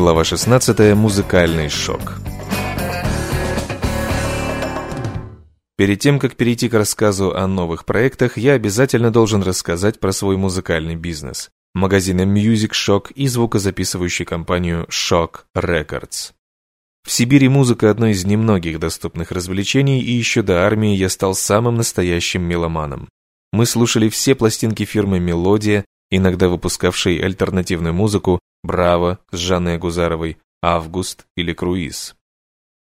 Глава 16. Музыкальный шок. Перед тем, как перейти к рассказу о новых проектах, я обязательно должен рассказать про свой музыкальный бизнес. Магазины Music Shock и звукозаписывающую компанию Shock Records. В Сибири музыка – одно из немногих доступных развлечений, и еще до армии я стал самым настоящим меломаном. Мы слушали все пластинки фирмы «Мелодия», иногда выпускавшей альтернативную музыку «Браво» с Жанной Агузаровой, «Август» или «Круиз».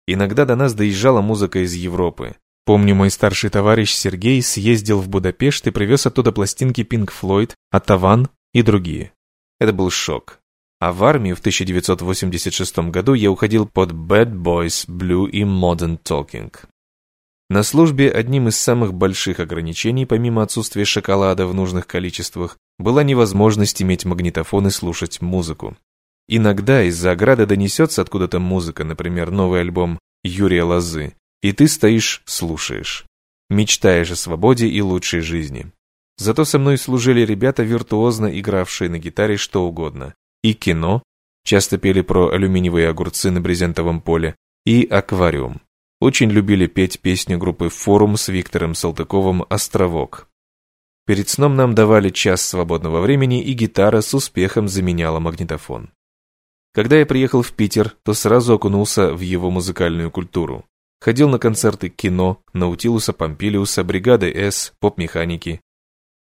Иногда до нас доезжала музыка из Европы. Помню, мой старший товарищ Сергей съездил в Будапешт и привез оттуда пластинки Pink Floyd, Атаван и другие. Это был шок. А в армию в 1986 году я уходил под Bad Boys Blue и Modern Talking. На службе одним из самых больших ограничений, помимо отсутствия шоколада в нужных количествах, была невозможность иметь магнитофон и слушать музыку. Иногда из-за ограды донесется откуда-то музыка, например, новый альбом Юрия Лозы, и ты стоишь, слушаешь. Мечтаешь о свободе и лучшей жизни. Зато со мной служили ребята, виртуозно игравшие на гитаре что угодно и кино, часто пели про алюминиевые огурцы на брезентовом поле, и аквариум. Очень любили петь песню группы «Форум» с Виктором Салтыковым «Островок». Перед сном нам давали час свободного времени, и гитара с успехом заменяла магнитофон. Когда я приехал в Питер, то сразу окунулся в его музыкальную культуру. Ходил на концерты кино, Наутилуса Помпилиуса, бригады С, поп-механики.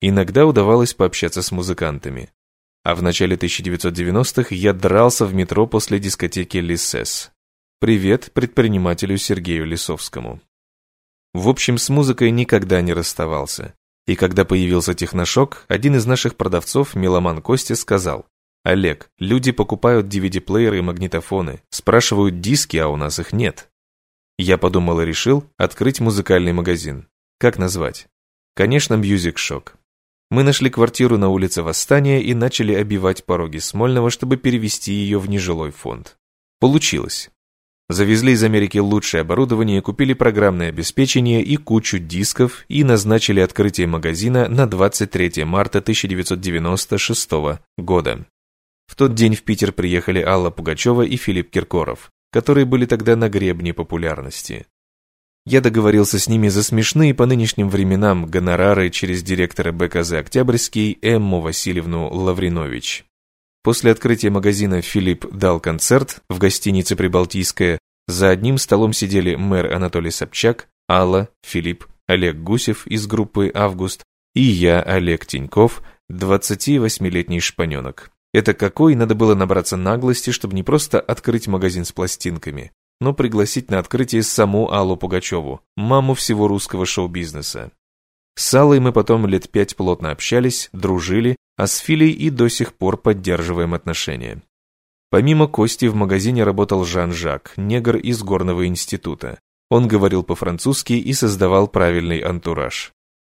Иногда удавалось пообщаться с музыкантами. А в начале 1990-х я дрался в метро после дискотеки Лисес. Привет предпринимателю Сергею Лисовскому. В общем, с музыкой никогда не расставался. И когда появился техношок, один из наших продавцов, меломан Костя, сказал, «Олег, люди покупают DVD-плееры и магнитофоны, спрашивают диски, а у нас их нет». Я подумал и решил открыть музыкальный магазин. Как назвать? Конечно, Music Shock. Мы нашли квартиру на улице Восстания и начали обивать пороги Смольного, чтобы перевести ее в нежилой фонд. Получилось. Завезли из Америки лучшее оборудование, купили программное обеспечение и кучу дисков и назначили открытие магазина на 23 марта 1996 года. В тот день в Питер приехали Алла Пугачева и Филипп Киркоров, которые были тогда на гребне популярности. Я договорился с ними за смешные по нынешним временам гонорары через директора БКЗ «Октябрьский» Эмму Васильевну Лавринович. После открытия магазина Филипп дал концерт в гостинице «Прибалтийская». За одним столом сидели мэр Анатолий Собчак, Алла, Филипп, Олег Гусев из группы «Август» и я, Олег Тиньков, 28-летний шпаненок. Это какой надо было набраться наглости, чтобы не просто открыть магазин с пластинками, но пригласить на открытие саму Аллу Пугачеву, маму всего русского шоу-бизнеса. С Аллой мы потом лет пять плотно общались, дружили, а с Филей и до сих пор поддерживаем отношения. Помимо Кости в магазине работал Жан-Жак, негр из Горного института. Он говорил по-французски и создавал правильный антураж.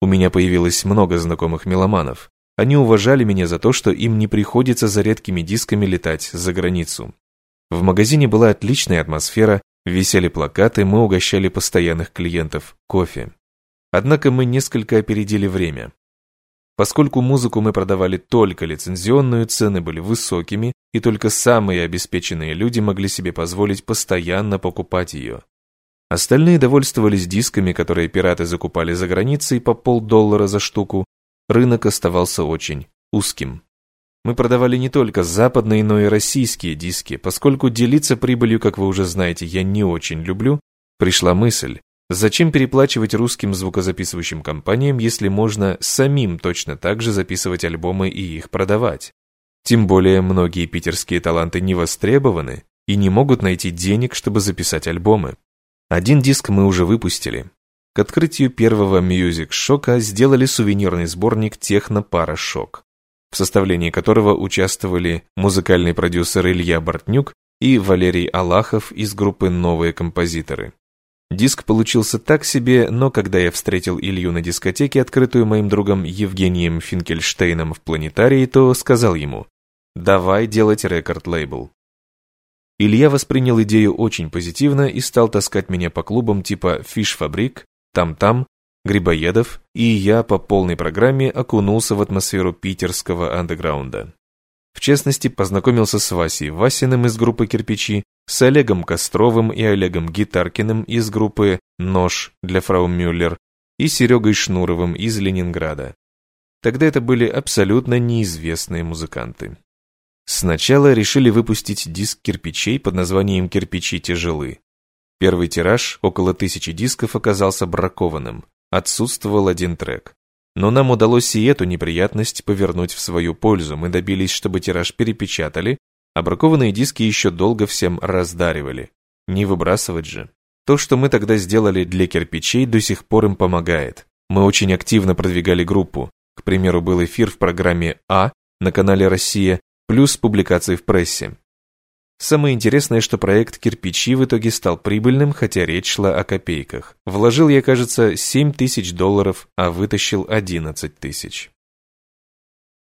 У меня появилось много знакомых меломанов. Они уважали меня за то, что им не приходится за редкими дисками летать за границу. В магазине была отличная атмосфера, висели плакаты, мы угощали постоянных клиентов кофе. Однако мы несколько опередили время. Поскольку музыку мы продавали только лицензионную, цены были высокими, и только самые обеспеченные люди могли себе позволить постоянно покупать ее. Остальные довольствовались дисками, которые пираты закупали за границей по полдоллара за штуку. Рынок оставался очень узким. Мы продавали не только западные, но и российские диски. Поскольку делиться прибылью, как вы уже знаете, я не очень люблю, пришла мысль, зачем переплачивать русским звукозаписывающим компаниям, если можно самим точно так же записывать альбомы и их продавать? Тем более многие питерские таланты не востребованы и не могут найти денег, чтобы записать альбомы. Один диск мы уже выпустили. К открытию первого Music Шока сделали сувенирный сборник Техно Пара Шок в составлении которого участвовали музыкальный продюсер Илья Бортнюк и Валерий Алахов из группы «Новые композиторы». Диск получился так себе, но когда я встретил Илью на дискотеке, открытую моим другом Евгением Финкельштейном в планетарии, то сказал ему «Давай делать рекорд-лейбл». Илья воспринял идею очень позитивно и стал таскать меня по клубам типа «Фиш-фабрик», «Там-там», Грибоедов, и я по полной программе окунулся в атмосферу питерского андеграунда. В частности, познакомился с Васей Васиным из группы «Кирпичи», с Олегом Костровым и Олегом Гитаркиным из группы «Нож» для фрау Мюллер и Серегой Шнуровым из Ленинграда. Тогда это были абсолютно неизвестные музыканты. Сначала решили выпустить диск кирпичей под названием «Кирпичи тяжелы». Первый тираж, около тысячи дисков, оказался бракованным. Отсутствовал один трек. Но нам удалось и эту неприятность повернуть в свою пользу. Мы добились, чтобы тираж перепечатали, а бракованные диски еще долго всем раздаривали. Не выбрасывать же. То, что мы тогда сделали для кирпичей, до сих пор им помогает. Мы очень активно продвигали группу. К примеру, был эфир в программе «А» на канале «Россия», плюс публикации в прессе. Самое интересное, что проект «Кирпичи» в итоге стал прибыльным, хотя речь шла о копейках. Вложил я, кажется, 7 тысяч долларов, а вытащил 11 тысяч.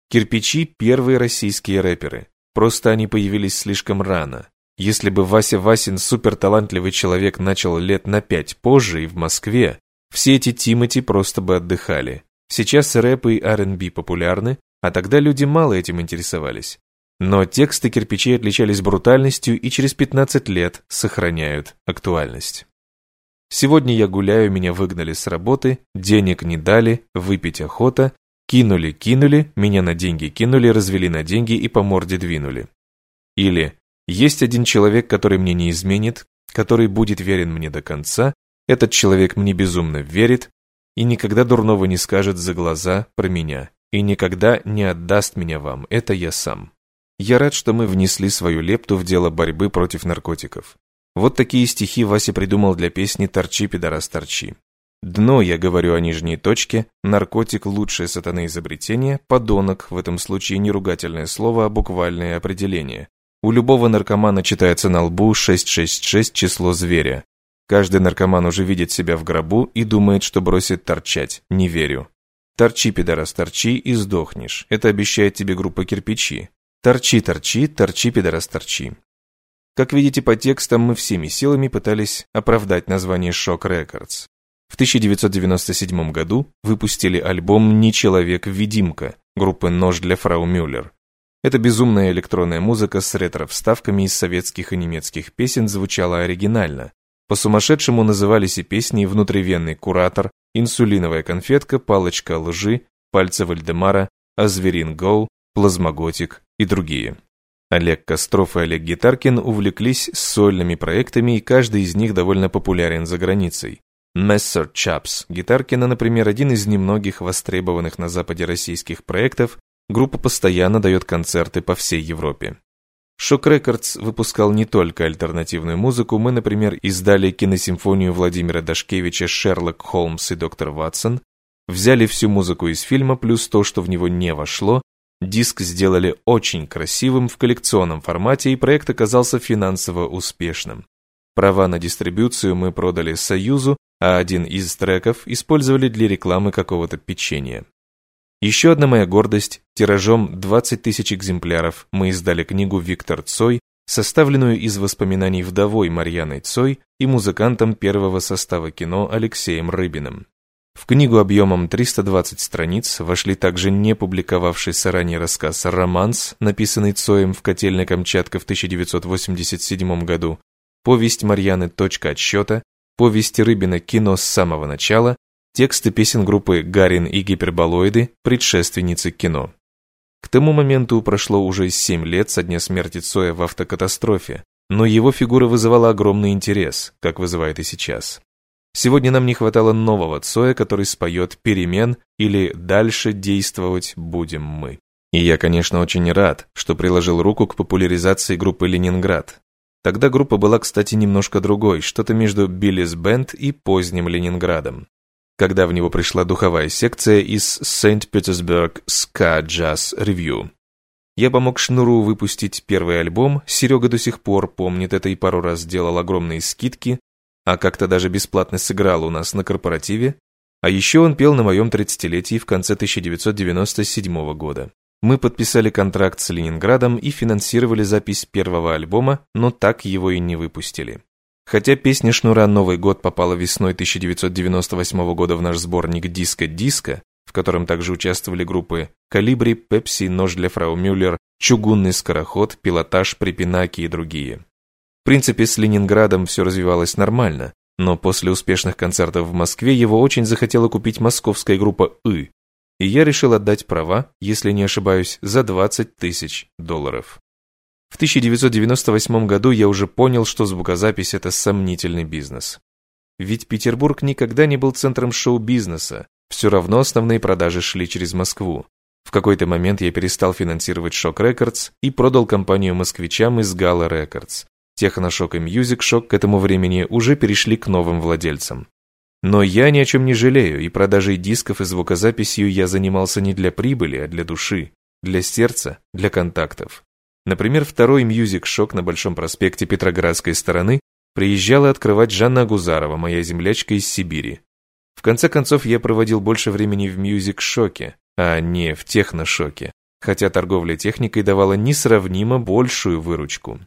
«Кирпичи» — первые российские рэперы. Просто они появились слишком рано. Если бы Вася Васин, суперталантливый человек, начал лет на пять позже и в Москве, все эти Тимати просто бы отдыхали. Сейчас рэп и R&B популярны, а тогда люди мало этим интересовались. Но тексты кирпичей отличались брутальностью и через 15 лет сохраняют актуальность. Сегодня я гуляю, меня выгнали с работы, денег не дали, выпить охота, Кинули, кинули, меня на деньги кинули, развели на деньги и по морде двинули. Или есть один человек, который мне не изменит, который будет верен мне до конца, этот человек мне безумно верит и никогда дурного не скажет за глаза про меня, и никогда не отдаст меня вам, это я сам. Я рад, что мы внесли свою лепту в дело борьбы против наркотиков. Вот такие стихи Вася придумал для песни «Торчи, пидорас, торчи». Дно, я говорю о нижней точке, наркотик – лучшее сатаны изобретение, подонок, в этом случае не ругательное слово, а буквальное определение. У любого наркомана читается на лбу 666 число зверя. Каждый наркоман уже видит себя в гробу и думает, что бросит торчать. Не верю. Торчи, пидорас, торчи и сдохнешь. Это обещает тебе группа кирпичи. Торчи, торчи, торчи, пидорас, торчи. Как видите по текстам, мы всеми силами пытались оправдать название Shock Records. В 1997 году выпустили альбом «Не человек-видимка» группы «Нож для фрау Мюллер». Эта безумная электронная музыка с ретро-вставками из советских и немецких песен звучала оригинально. По-сумасшедшему назывались и песни «Внутривенный куратор», «Инсулиновая конфетка», «Палочка лжи», «Пальцы Вальдемара», «Азверин Гоу», «Плазмоготик» и другие. Олег Костров и Олег Гитаркин увлеклись сольными проектами, и каждый из них довольно популярен за границей. Мессер Чапс Гитаркина, например, один из немногих востребованных на Западе российских проектов, группа постоянно дает концерты по всей Европе. Шок Рекордс выпускал не только альтернативную музыку, мы, например, издали киносимфонию Владимира Дашкевича «Шерлок Холмс и доктор Ватсон», взяли всю музыку из фильма плюс то, что в него не вошло, диск сделали очень красивым в коллекционном формате, и проект оказался финансово успешным. Права на дистрибуцию мы продали Союзу, а один из треков использовали для рекламы какого-то печенья. Еще одна моя гордость, тиражом 20 тысяч экземпляров мы издали книгу «Виктор Цой», составленную из воспоминаний вдовой Марьяной Цой и музыкантом первого состава кино Алексеем Рыбиным. В книгу объемом 320 страниц вошли также не публиковавшийся ранее рассказ «Романс», написанный Цоем в котельной Камчатка в 1987 году, повесть Марьяны «Точка отсчета», повести Рыбина «Кино с самого начала», тексты песен группы «Гарин и гиперболоиды», предшественницы кино. К тому моменту прошло уже 7 лет со дня смерти Цоя в автокатастрофе, но его фигура вызывала огромный интерес, как вызывает и сейчас. Сегодня нам не хватало нового Цоя, который споет «Перемен» или «Дальше действовать будем мы». И я, конечно, очень рад, что приложил руку к популяризации группы «Ленинград», Тогда группа была, кстати, немножко другой, что-то между Биллис Бенд и поздним Ленинградом. Когда в него пришла духовая секция из. Petersburg Ska Jazz Review. Я помог Шнуру выпустить первый альбом, Серега до сих пор помнит это и пару раз делал огромные скидки, а как-то даже бесплатно сыграл у нас на корпоративе, а еще он пел на моем 30-летии в конце 1997 года. Мы подписали контракт с Ленинградом и финансировали запись первого альбома, но так его и не выпустили. Хотя песня Шнура «Новый год» попала весной 1998 года в наш сборник «Диско-диско», в котором также участвовали группы «Калибри», «Пепси», «Нож для фрау Мюллер», «Чугунный скороход», «Пилотаж», «Припинаки» и другие. Принципе, с Ленинградом все развивалось нормально, но после успешных концертов в Москве его очень захотела купить московская группа «И», и я решил отдать права, если не ошибаюсь, за 20 тысяч долларов. В 1998 году я уже понял, что звукозапись – это сомнительный бизнес. Ведь Петербург никогда не был центром шоу-бизнеса, все равно основные продажи шли через Москву. В какой-то момент я перестал финансировать Shock Records и продал компанию москвичам из Gala Records. Техношок и Music Shock к этому времени уже перешли к новым владельцам. Но я ни о чем не жалею, и продажей дисков и звукозаписью я занимался не для прибыли, а для души, для сердца, для контактов. Например, второй Shock на Большом проспекте Петроградской стороны приезжала открывать Жанна Гузарова, моя землячка из Сибири. В конце концов, я проводил больше времени в Music-шоке, а не в техношоке, хотя торговля техникой давала несравнимо большую выручку.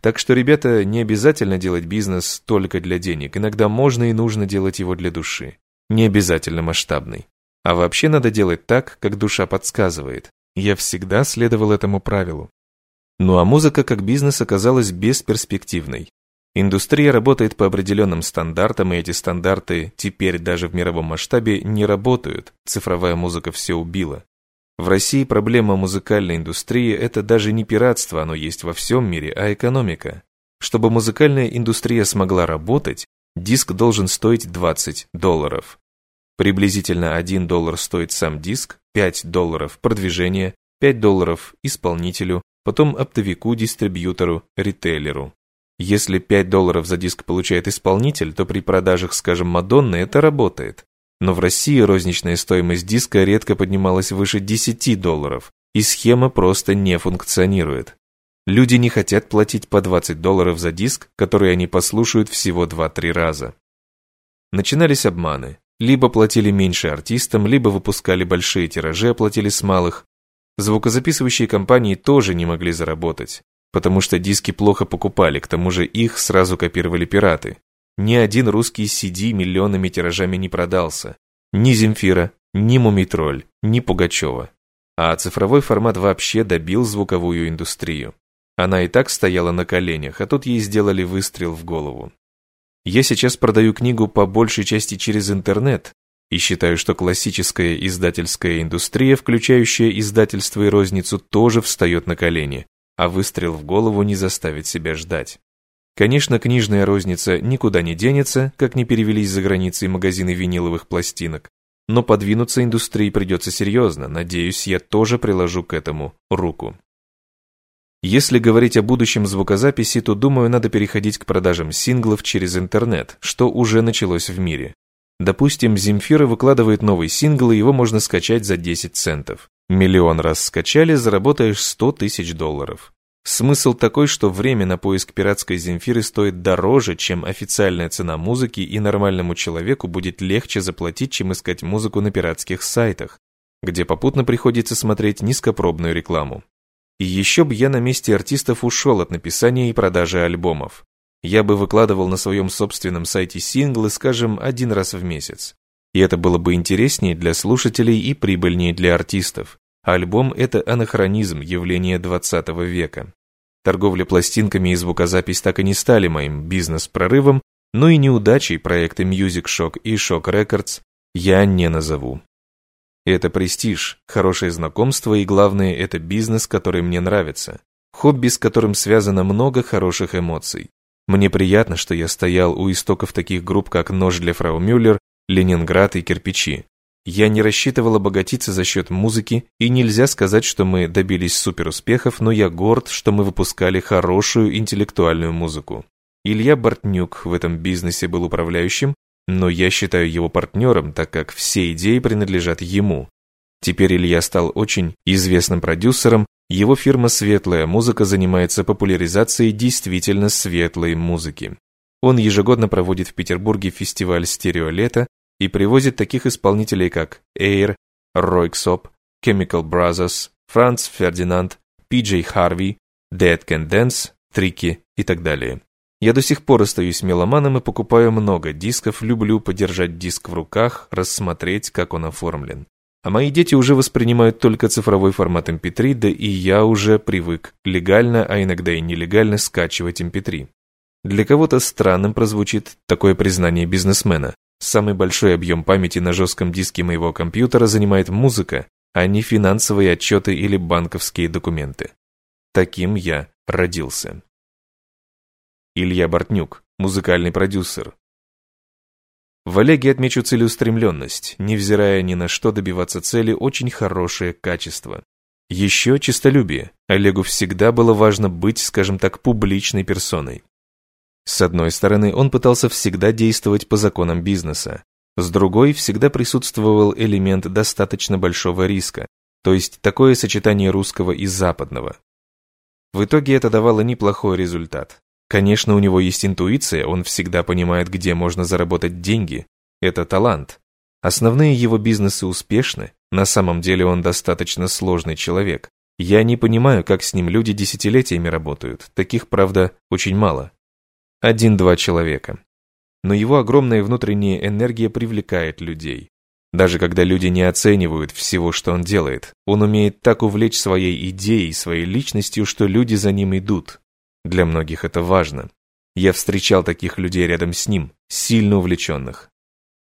Так что, ребята, не обязательно делать бизнес только для денег. Иногда можно и нужно делать его для души. Не обязательно масштабный. А вообще надо делать так, как душа подсказывает. Я всегда следовал этому правилу. Ну а музыка как бизнес оказалась бесперспективной. Индустрия работает по определенным стандартам, и эти стандарты теперь даже в мировом масштабе не работают. Цифровая музыка все убила. В России проблема музыкальной индустрии – это даже не пиратство, оно есть во всем мире, а экономика. Чтобы музыкальная индустрия смогла работать, диск должен стоить 20 долларов. Приблизительно 1 доллар стоит сам диск, 5 долларов продвижение, 5 долларов исполнителю, потом оптовику, дистрибьютору, ритейлеру. Если 5 долларов за диск получает исполнитель, то при продажах, скажем, Мадонны это работает. Но в России розничная стоимость диска редко поднималась выше 10 долларов, и схема просто не функционирует. Люди не хотят платить по 20 долларов за диск, который они послушают всего 2-3 раза. Начинались обманы. Либо платили меньше артистам, либо выпускали большие тиражи, оплатили с малых. Звукозаписывающие компании тоже не могли заработать, потому что диски плохо покупали, к тому же их сразу копировали пираты. Ни один русский CD миллионными тиражами не продался. Ни Земфира, ни Мумитроль, ни Пугачева. А цифровой формат вообще добил звуковую индустрию. Она и так стояла на коленях, а тут ей сделали выстрел в голову. Я сейчас продаю книгу по большей части через интернет и считаю, что классическая издательская индустрия, включающая издательство и розницу, тоже встает на колени, а выстрел в голову не заставит себя ждать. Конечно, книжная розница никуда не денется, как не перевелись за границей магазины виниловых пластинок. Но подвинуться индустрии придется серьезно, надеюсь, я тоже приложу к этому руку. Если говорить о будущем звукозаписи, то, думаю, надо переходить к продажам синглов через интернет, что уже началось в мире. Допустим, Земфира выкладывает новый сингл, и его можно скачать за 10 центов. Миллион раз скачали, заработаешь 100 тысяч долларов. Смысл такой, что время на поиск пиратской Земфиры стоит дороже, чем официальная цена музыки, и нормальному человеку будет легче заплатить, чем искать музыку на пиратских сайтах, где попутно приходится смотреть низкопробную рекламу. И еще бы я на месте артистов ушел от написания и продажи альбомов. Я бы выкладывал на своем собственном сайте синглы, скажем, один раз в месяц. И это было бы интереснее для слушателей и прибыльнее для артистов. Альбом – это анахронизм, явление 20 века. Торговля пластинками и звукозапись так и не стали моим бизнес-прорывом, но и неудачей проекты Music Shock и Shock Records я не назову. Это престиж, хорошее знакомство и, главное, это бизнес, который мне нравится. Хобби, с которым связано много хороших эмоций. Мне приятно, что я стоял у истоков таких групп, как «Нож для фрау Мюллер», «Ленинград» и «Кирпичи». Я не рассчитывал обогатиться за счет музыки, и нельзя сказать, что мы добились суперуспехов, но я горд, что мы выпускали хорошую интеллектуальную музыку. Илья Бортнюк в этом бизнесе был управляющим, но я считаю его партнером, так как все идеи принадлежат ему. Теперь Илья стал очень известным продюсером, его фирма «Светлая музыка» занимается популяризацией действительно светлой музыки. Он ежегодно проводит в Петербурге фестиваль «Стереолето», и привозит таких исполнителей, как Air, Royksop, Chemical Brothers, Franz Ferdinand, PJ Harvey, Dead Can Dance, Трики и так далее. Я до сих пор остаюсь меломаном и покупаю много дисков, люблю подержать диск в руках, рассмотреть, как он оформлен. А мои дети уже воспринимают только цифровой формат MP3, эм да и я уже привык легально, а иногда и нелегально скачивать MP3. Эм Для кого-то странным прозвучит такое признание бизнесмена. Самый большой объем памяти на жестком диске моего компьютера занимает музыка, а не финансовые отчеты или банковские документы. Таким я родился. Илья Бортнюк, музыкальный продюсер. В Олеге отмечу целеустремленность, невзирая ни на что добиваться цели, очень хорошее качество. Еще чистолюбие. Олегу всегда было важно быть, скажем так, публичной персоной. С одной стороны, он пытался всегда действовать по законам бизнеса. С другой, всегда присутствовал элемент достаточно большого риска, то есть такое сочетание русского и западного. В итоге это давало неплохой результат. Конечно, у него есть интуиция, он всегда понимает, где можно заработать деньги. Это талант. Основные его бизнесы успешны, на самом деле он достаточно сложный человек. Я не понимаю, как с ним люди десятилетиями работают, таких, правда, очень мало. Один-два человека. Но его огромная внутренняя энергия привлекает людей. Даже когда люди не оценивают всего, что он делает, он умеет так увлечь своей идеей, своей личностью, что люди за ним идут. Для многих это важно. Я встречал таких людей рядом с ним, сильно увлеченных.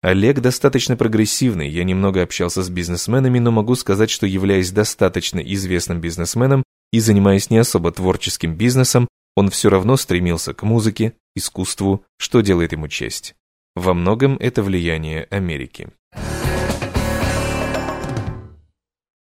Олег достаточно прогрессивный, я немного общался с бизнесменами, но могу сказать, что являясь достаточно известным бизнесменом и занимаясь не особо творческим бизнесом, он все равно стремился к музыке, искусству, что делает ему честь. Во многом это влияние Америки.